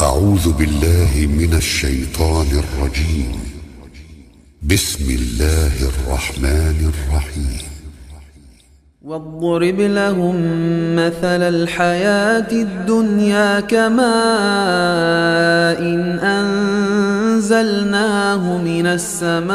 أعوذ بالله من الشيطان الرجيم. بسم الله الرحمن الرحيم. واضرب لهم مثل الحياة الدنيا كماء إن أنزلناه من السماء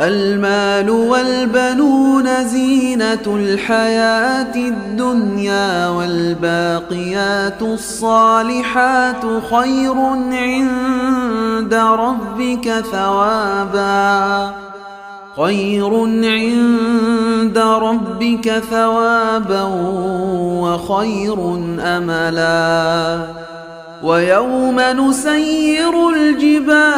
المال والبنون زينة الحياة الدنيا والباقيات الصالحات خير عند ربك ثوابا. خير عند ربك ثوابا وخير أملا. ويوم نسير الجبال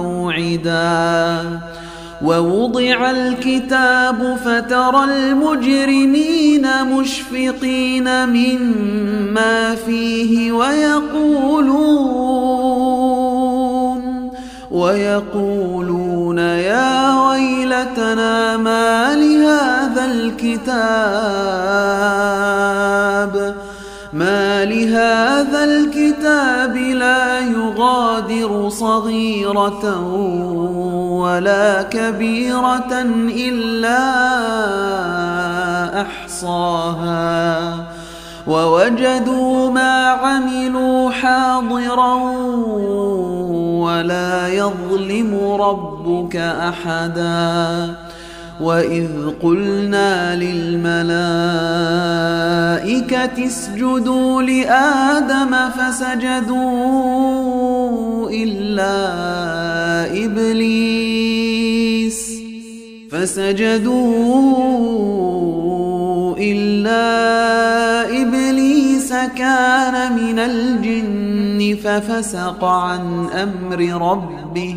موعدا ووضع الكتاب فترى المجرمين مشفقين مما فيه ويقولون ويقولون يا ويلتنا ما لهذا الكتاب ما لهذا الكتاب لا يغادر صغيرة ولا كبيرة إلا أحصاها. ووجدوا ما عملوا حاضرا ولا يظلم ربك أحدا. وإذ قلنا للملائكة اسجدوا لآدم فسجدوا إلا إبليس. فسجدوا إلا إبليس كان من الجن ففسق عن أمر ربه.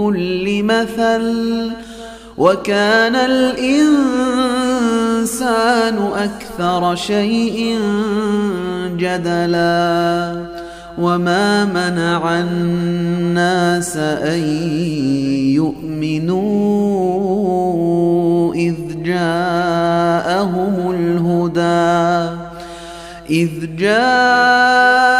كل مثل وكان الإنسان أكثر شيء جدلا وما منع الناس أن يؤمنوا إذ جاءهم الهدى إذ جاءهم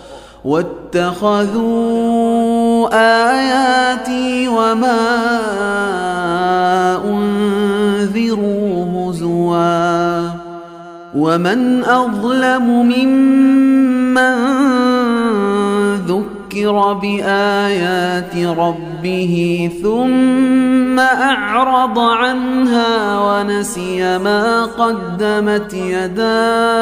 واتخذوا آياتي وما أنذروا هزوا. ومن أظلم ممن ذكر بآيات ربه ثم أعرض عنها ونسي ما قدمت يداه.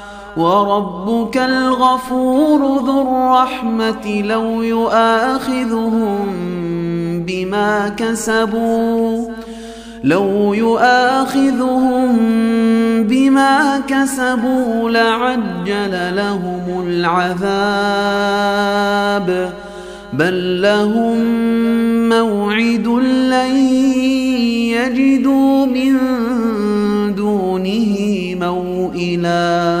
وربك الغفور ذو الرحمة لو يؤاخذهم بما كسبوا لو يؤاخذهم بما كسبوا لعجل لهم العذاب. بل لهم موعد لن يجدوا من دونه موئلاً.